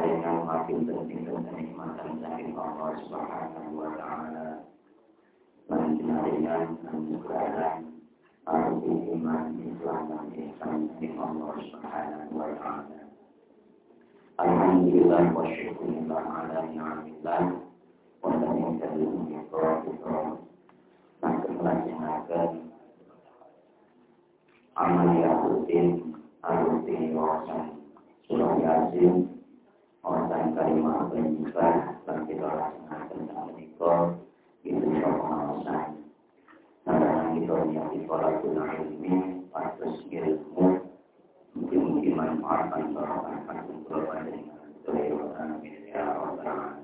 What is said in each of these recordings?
Pinaringan makin penting kenikmatan dari Allah Subhanahu wa taala. Dan pinaringan anugerah arti iman Islam dan ihsan dari Allah Subhanahu wa taala. Alhamdulillah wa syukurillah ala ni'amillah wonten ing dalem menika kita saged melaksanaken amalia rutin rutin wawasan surah yasin kalimat penyifat dan kita laksanakan saat menika itu pengawasan Nah, kita yang di Falatul Ilmi, Atas ilmu, mungkin-mungkin manfaat antara akan kumpulan dengan. Amin. Ya Allah.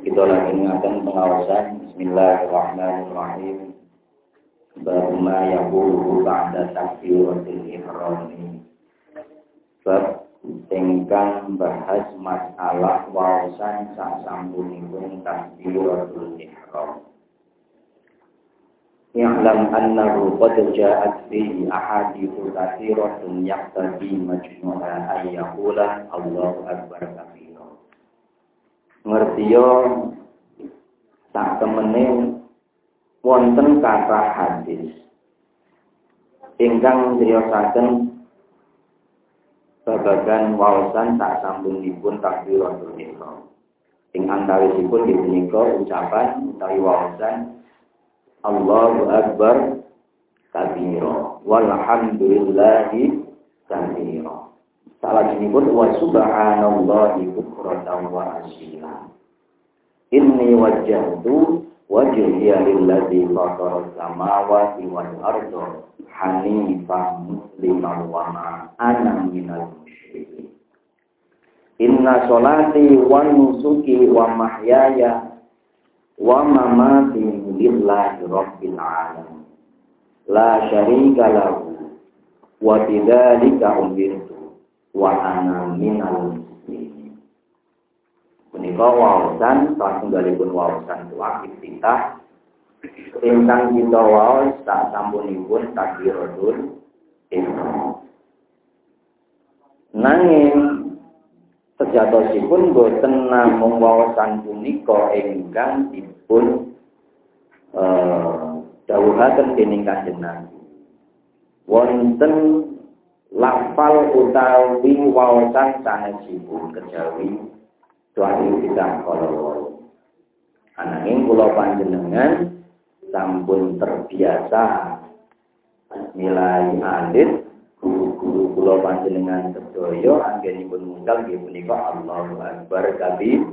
Kita lagi mengakan pengawasan Bismillahirrahmanirrahim Bama yaqulu ba'da takbiratul ihrami Bab ingkang bahas masalah wawasan sak sampunipun takbiratul ihram. Ya'lam annahu qad ja'at fihi ahadithu katsiratun yaqtadi majmu'a ayyakula Allahu akbar kabira ngertiyo tak temene wonten kata hadis. Ingkang criyosaken babagan wawasan tak sampun takbiratul ihram ing antawisipun dipunika ucapan utawi wawasan Allahu akbar kabira. Walhamdulillahi kabira. Salah pun wa subhanallahi bukratan wa asila. Inni wajjahtu wajhiya lilladzi fatara samawati wal arda hanifan musliman wa ana minal musyrikin. Inna sholati wa nusuki wa mahyaya wa mamati lillahi rabbil alamin. La syarika lahu wa bidzalika umirtu wa ana minal muslimin menika wawasan saking dalipun wawasan tuwakif kita ingkang kita waos tak sampunipun takbiratul ihram nanging sejatosipun boten namung wawasan punika ingkang dipun eh dawuhaken dening Kanjeng Nabi. Wonten lafal utawi wawasan sanesipun kejawi tuani kita kalau ananging kula panjenengan sampun terbiasa nilai alit guru-guru kula panjenengan sedaya anggenipun mungkal nggih punika Allahu Akbar kabir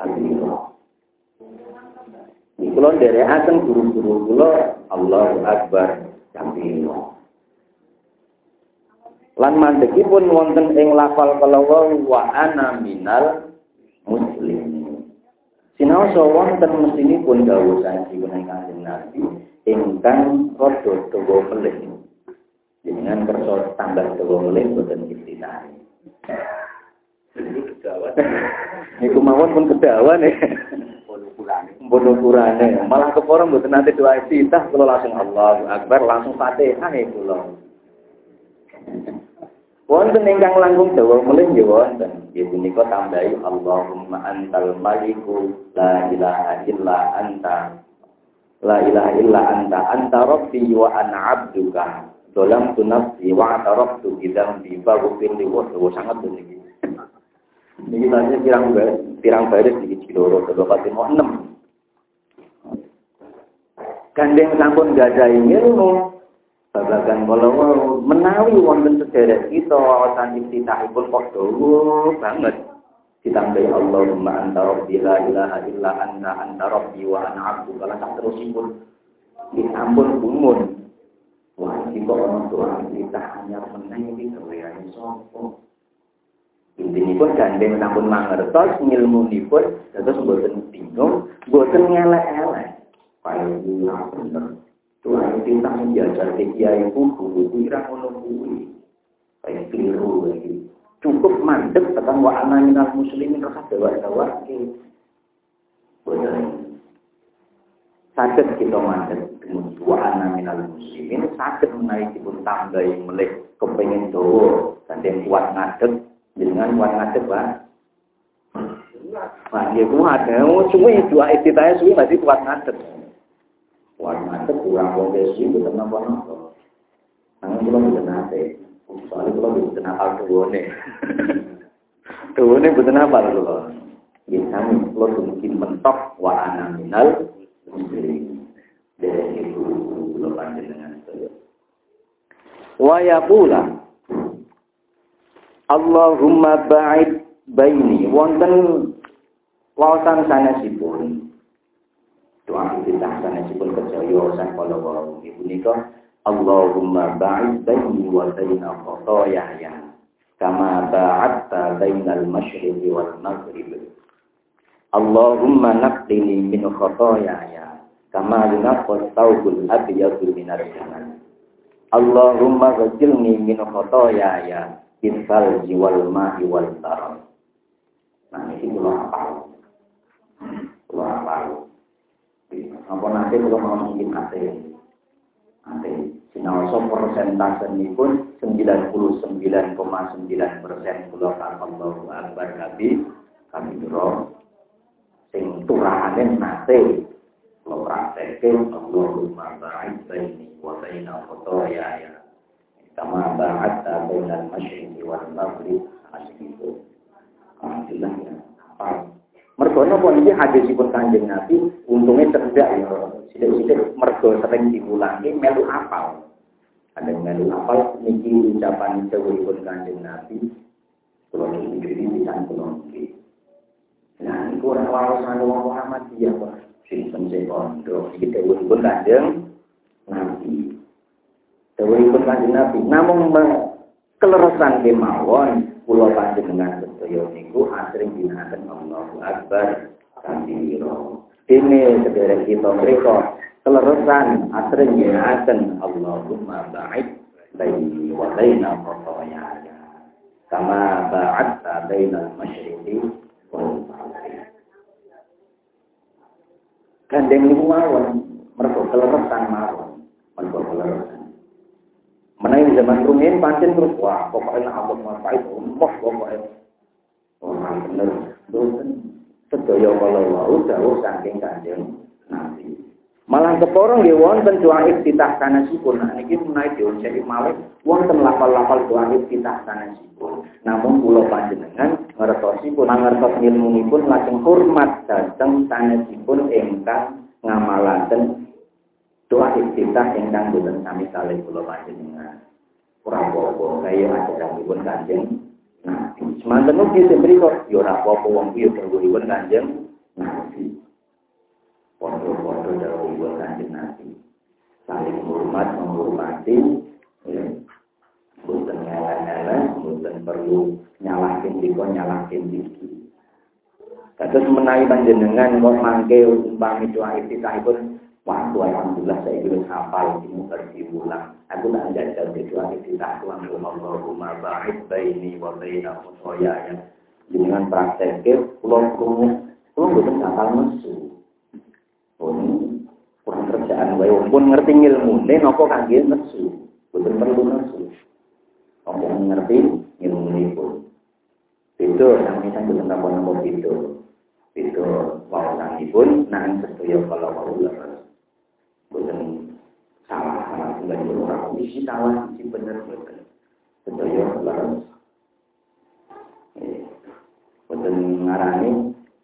kabira. Kula nderekaken guru-guru kula Allahu Akbar kabira. Lan mandhekipun wonten ing lafal kalawa wa ana minal muslimin. Sinaosa wonten mesinipun dawuh sanjipun ing Kanjeng Nabi ingkang rada dawa melih dengan kerso tambah dawa melih boten istinah. Niku mawon pun kedawan ya. Pun ukurane. Malah keporo mboten nate doa istitah kula langsung Allahu Akbar langsung Fatihah ya kula. Wonten ingkang langkung dawa melih nggih wonten. Nggih punika tambahi Allahumma antal maliku la ilaha illa anta La ilaha illa anta anta rabbi wa ana abduka Dolam tu nafsi wa ataraftu bidang di babu pilih wa sangat begini. Ini tadi pirang pirang baris di Ciloro kedua pati mau enam. Gandeng sampun gajah ilmu Babagan kalau menawi wonten sedherek kita wawasan iftitahipun kok dawa banget. Ditambahi Allahumma anta rabbi la ilaha illa anta anta rabbi wa ana abdu kala sak terusipun. Nggih ampun gumun. Wah, iki kok ana iftitah hanya meneng iki gaweane sapa? Intinipun gandeng sampun mangertos ngilmunipun terus boten bingung, boten ngelek-elek. Ora bener. Tuhan kita menjajar ke kiai guru kira kuwi. Kayak keliru lagi. Cukup mandek tekan wa ana minal muslimin rasa ke. Boten. Sakit kita mandek wa ana minal muslimin sakit menaik pun tambahi melih kepengen dawa dan kuat ngadeg dengan kuat ngadeg Pak. Wah, dia kuat. Semua dua istitanya semua masih kuat ngadeg. Warna itu kurang kondisi, bukan apa-apa. Namun kalau bukan nate, soalnya kalau bukan apa tuwane. Tuwane bukan apa loh. Ya kami kalau mungkin mentok wa ana minal muslimin. Dari itu belum lanjut dengan itu. Wa pula Allahumma ba'id baini wonten wawasan sanesipun doa kita sanesipun kejaya sang kala wau ibu nika Allahumma ba'id baini wa baina khotoyaya kama ba'adta bainal masyriqi wal maghrib. Allahumma naqdini min khotoyaya kama yunaqqa thawbul abyadu minar jamal. Allahumma ghsilni min khotoyaya bisal jiwal ma'i wal taram Nah, ini kula hafal. Kula hafal. Apa nanti kalau mau mungkin ate, ate. Persentase ini pun 99,9 persen pulau Allahu Akbar Nabi. Kami dulu sing turahane nate. Kalau praktekin Allahumma ba'id baini wa baina khotoya ya. Kama ba'adta bainal masyriqi wal maghrib. Asik itu alhamdulillah ya Mergo napa niki hadisipun Kanjeng Nabi untungnya cerdak ya. Sithik-sithik mergo sering diulangi melu apal. Ada melu apal niki ucapan dawuhipun Kanjeng Nabi kula niki diri pisan kula niki. Nah, niku ora wawasan wong Muhammadiyah kok. Sing kondo iki dawuhipun Kanjeng Nabi. Dawuhipun Kanjeng Nabi namung keleresan kemawon kula panjenengan sedaya niku asring dinaken Allahu Akbar kabiro. Dene sedherek kita mriku keleresan asring dinaken Allahumma ba'id baini wa baina khotoyaya. Kama ba'adta bainal masyriqi wal maghrib. Gandeng niku mawon mergo keleresan mawon. Mergo keleresan. Menaik zaman rumiyin pancen terus wah pokoknya nak abot ngapain umah pokoknya. Wah bener. Boten sedaya kalau wau jauh saking kanjeng Nabi. Malah keporong nggih wonten doa iftitah sanesipun. Nah niki menawi diunceki malih wonten lafal-lafal doa iftitah sanesipun. Namun kula panjenengan ngertosipun ngertos ilmunipun lajeng hormat dhateng sanesipun ingkang ngamalaken doa iftitah ingkang boten sami kalih kula panjenengan. Ora apa-apa kaya ajaripun Kanjeng Nabi. Semanten ugi mriku ya ora apa-apa wong kuwi dawuhipun Kanjeng Nabi. Podo-podo dawuhipun Kanjeng Nabi. Saling hormat, menghormati, ya. Boten ngelak-ngelak, boten perlu nyalahin dikon nyalahin diki. Kados menawi panjenengan kok mangke umpami doa iftitahipun Waktu alhamdulillah saya juga hafal ini diulang. Aku tak jajal itu lagi kita tuan Allahumma ba'id baini wa baina ya. Dengan prakteknya pulau krungu, pulau betul hafal mesu. Pun kurang kerjaan wae pun ngerti ilmu ne napa kangge mesu. Betul perlu mesu. Apa ngerti ilmu ini pun. Itu yang kita kita napa-napa itu. Itu wawasanipun nang sesuai kalau Allah bukan salah salah. Di orang isi salah isi benar bukan sedaya laras bukan ngarani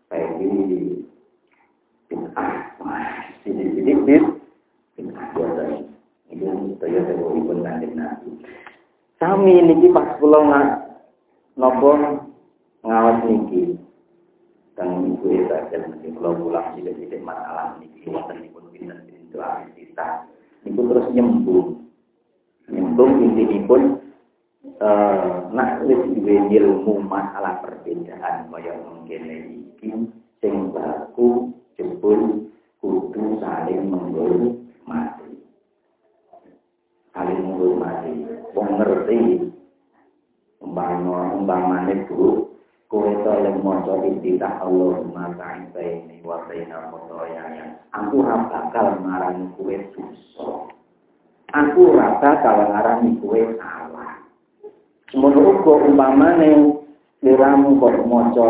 kayak gini bid'ah. Wah sini sedikit bid'ah biasa. Itu sedaya dawuhipun kanjeng Nabi. Sami niki pas kula napa ngawas niki kang ibu eta dan niki kula pulang sithik-sithik masalah niki wonten pun pinten pintu kita niku terus nyembung. Nyembung intinipun eh nak wis duwe ilmu masalah perbedaan kaya mungkin iki sing baku jebul kudu saling menghormati. Saling menghormati. Wong ngerti? Umpama umpamane bu to lek maca istilah Allahumma ta'ala wa baina khotoyaya aku ora bakal marani kowe dosa aku ora bakal marani kowe salah semono uga umpamane liramu kok maca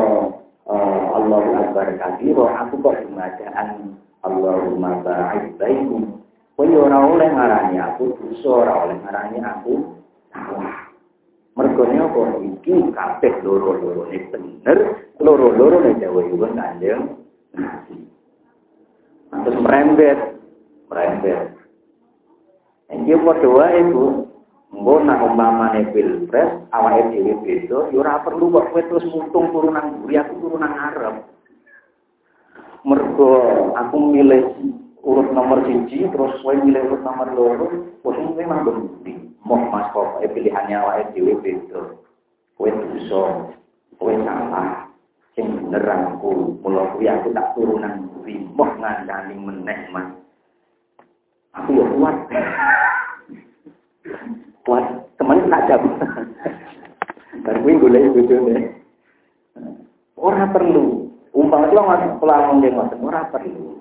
uh, Allahu Akbar kabiro aku kok dumadaan Allahumma ba'id baikum. Kowe ora oleh ngarani aku dosa, ora oleh ngarani aku salah. Mergone apa iki kabeh loro-lorone bener, loro-lorone dawuhipun Kanjeng Nabi. Terus merembet, merembet. Iki padha wae Bu. Engko nak umpamane pilpres awake dhewe beda, ya ora perlu kok kowe terus mutung turunan mburi aku turunan ngarep mergo aku milih urut nomor siji terus kowe milih urut nomor loro posisi memang berbudi mau mas kok pilihannya awake dhewe beda. Kowe dosa kowe salah. Sing bener aku mula aku tak turunan kuwi. Mau ngandani meneh mas. Aku ya kuat. Kuat. Temen tak jawab. Dan kuwi golek bojone. Ora perlu. Umpama itu nggak pelangon dia ngoten ora perlu.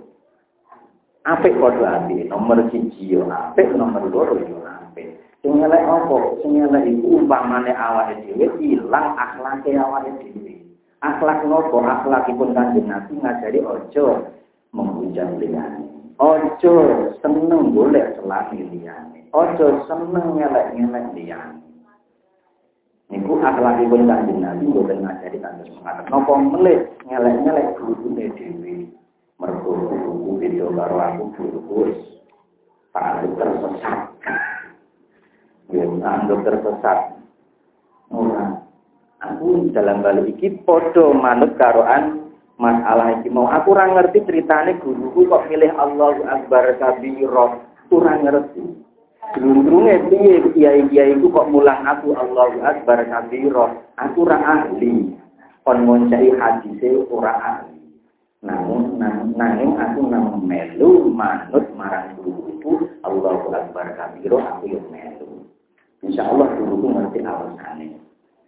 Apik padha ati, nomor siji yo apik, nomor loro yo apik. Sing elek apa? Sing elek iku umpamane awake dhewe ilang akhlake awake dhewe. Akhlak nopo? Akhlakipun Kanjeng Nabi ngajari ojo menghujat liyane. Ojo seneng golek celah liyane. Ojo seneng ngelek-ngelek liyane. Niku akhlakipun kanjeng Nabi boten ngajari kanjeng semangat. Napa melih ngelek-ngelek gurune dhewe. Mergo buku beda karo aku wis tak tersesat. Ya anggap tersesat. Ora. Aku dalam balik iki padha manut karoan masalah iki mau aku ora ngerti ceritane guruku kok milih Allahu Akbar kabira. Ora ngerti. Gerung-gerunge piye kiai-kiai iku kok mulang aku Allahu Akbar kabira. Aku ora ahli. Kon ngoncai hadise ora ahli. Namun nanging aku nang melu manut marang guruku Allahu Akbar kabira aku yo melu. Insyaallah guruku ngerti alasane.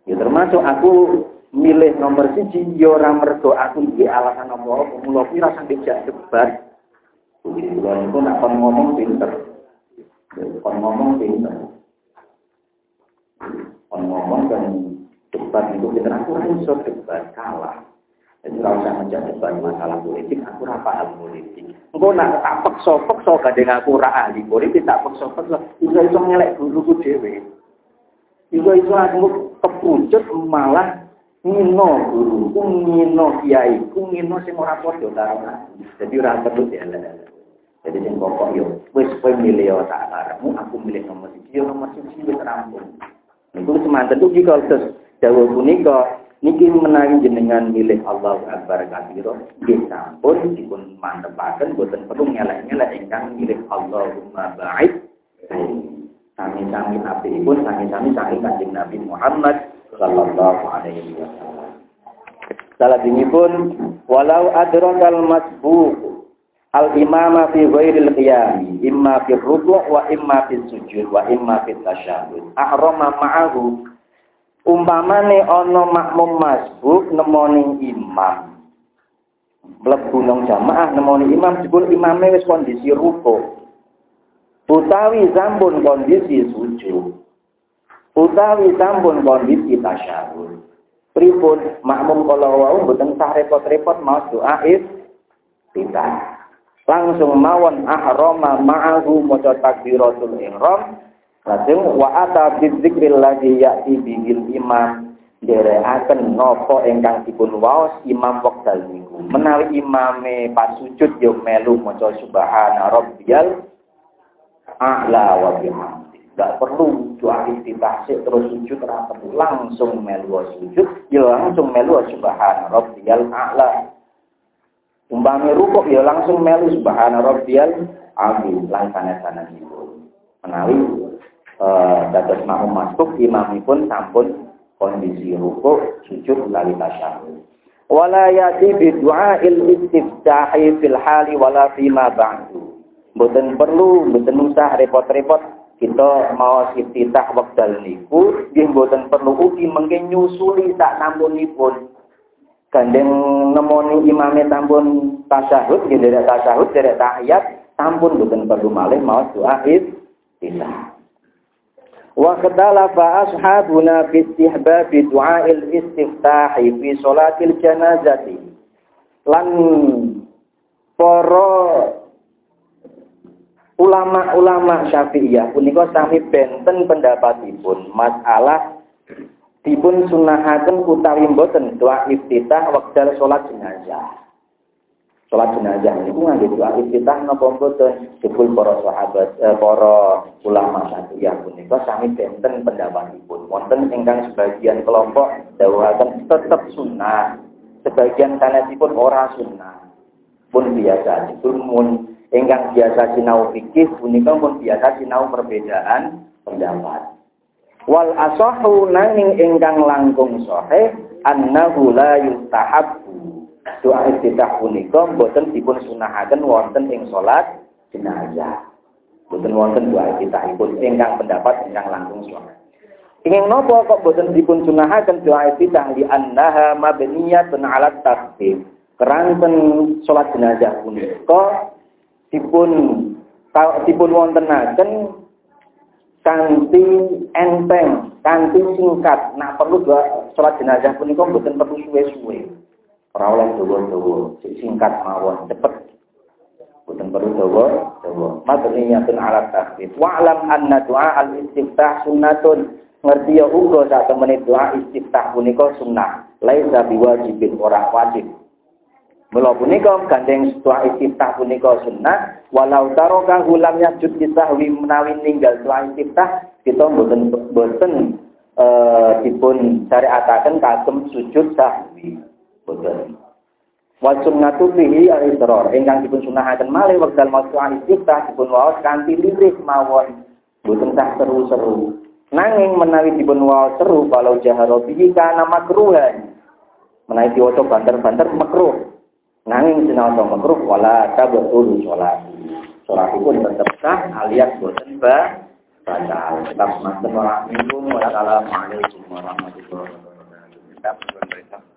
Ya termasuk aku milih nomor siji yo ora mergo aku iki alasan apa-apa. Mula kuwi rasa dijak debat. Kuwi kula nak ngomong pinter. Kon ngomong pinter. Kon ngomong kan debat itu kita aku iso debat kalah. Jadi kalau saya ngejak debat masalah politik, aku ora paham politik. Engko nak tak peksa-peksa kadang aku ora ahli politik, tak peksa-peksa iso iso ngelek guruku dhewe. Iso iso aku kepucut malah ngino guruku, ngino kiaiku, ngino sing ora karo aku. Jadi ora perlu dielek jadi yang pokok yo, wes kowe milih yo tak aku milih nomor siji yo nomor siji wis rampung. Niku semanten tuh jika terus dawuh punika niki menawi jenengan milih Allah Akbar kabiro nggih sampun dipun mantepaken boten perlu ngelek-ngelek ingkang milih Allahumma ba'id sami-sami pun sami-sami sami kanjeng Nabi Muhammad sallallahu alaihi wasallam. Pun walau adrakal masbuq al imama fi ghairil qiyam imma fi ruku' wa imma fi sujud wa imma fi tasyahud ahrama ma'ahu umpamane ana makmum masbuk nemoni imam. Mlebu nang jamaah nemoni imam jebul imame wis kondisi ruku' utawi sampun kondisi sujud. Utawi sampun kondisi tasyahud. Pripun makmum kala wau mboten sah repot-repot maos doa tidak langsung mawon ahrama ma'ahu maca takbiratul ihram lajeng wa ata bidzikril ladzi ya'ti bihil imam derekaken napa ingkang dipun waos imam wekdal niku menawi imame pas sujud yo melu maca subhana rabbiyal a'la wa bihamdi. Gak perlu doa iftitah terus sujud perlu langsung melu sujud, ya langsung melu subhana rabbiyal a'la. Umpami rukuk ya langsung melu subhana rabbiyal azim lan sanes-sanesipun. Menawi dados makmum masuk imamipun sampun kondisi rukuk sujud lali tasyahud wala yati bi du'ail istiftahi fil hali wala fima ba'du. Mboten perlu, mboten usah repot-repot kita mau iftitah wekdal niku nggih mboten perlu ugi mengke nyusuli sak nampunipun. Gandeng nemoni imame tampun tasyahud, nggih derek tasyahud, derek tahiyat, tampun mboten perlu malih mau doa iftitah. Fa ashabuna fi istihbab du'ail istiftah fi salatil janazati. Lan para ulama-ulama Syafi'iyah punika sami benten pendapatipun masalah dipun sunahaken utawi mboten doa iftitah wekdal salat jenazah. Sholat jenazah pun nganggo doa iftitah napa mboten jebul para sahabat eh, para ulama ya punika sami benten pendapatipun. Wonten ingkang sebagian kelompok dawuhaken tetep sunnah. Sebagian sanesipun ora sunnah. Pun biasa jebul mun ingkang biasa sinau fikih punika pun biasa sinau perbedaan pendapat. Wal asahu nanging ingkang langkung sahih annahu la yustahabbu doa iftitah punika boten dipun sunahaken wonten ing salat jenazah. Boten wonten doa iftitahipun ingkang pendapat ingkang langkung sunnah. Ingin nopo kok boten dipun sunahaken doa iftitah di annaha mabniyatun ala tasbih. Keranten salat jenazah punika dipun dipun wontenaken kanthi enteng, kanthi singkat. Nah perlu doa salat jenazah punika boten perlu suwe-suwe. Ora oleh dawa-dawa, singkat mawon, cepet. Bukan perlu dawa, dawa. Madniyatun ala takhfif. Wa'lam anna doa al-istiftah sunnatun. Ngerti ya uga saat temene doa istiftah punika sunnah. Laisa biwajibin ora wajib. Mula punika gandeng doa istiftah punika sunnah, walau taroka hulam yajud kisahwi menawi ninggal doa istiftah, kita boten boten eh dipun syariataken kagem sujud sahwi. Boten. Wa sunnatu fihi al-israr. Ingkang dipun sunahaken malih wekdal maca istiftah dipun waos kanthi lirih mawon. Boten tak seru-seru. Nanging menawi dipun waos seru kalau jaharo bihi kana makruhan. Menawi diwaca banter-banter makruh. Nanging sinau makruh wala tabtul salat. Salatipun tetep sah alias boten ba baca. Tetap masten wa minum wa assalamualaikum warahmatullahi wabarakatuh.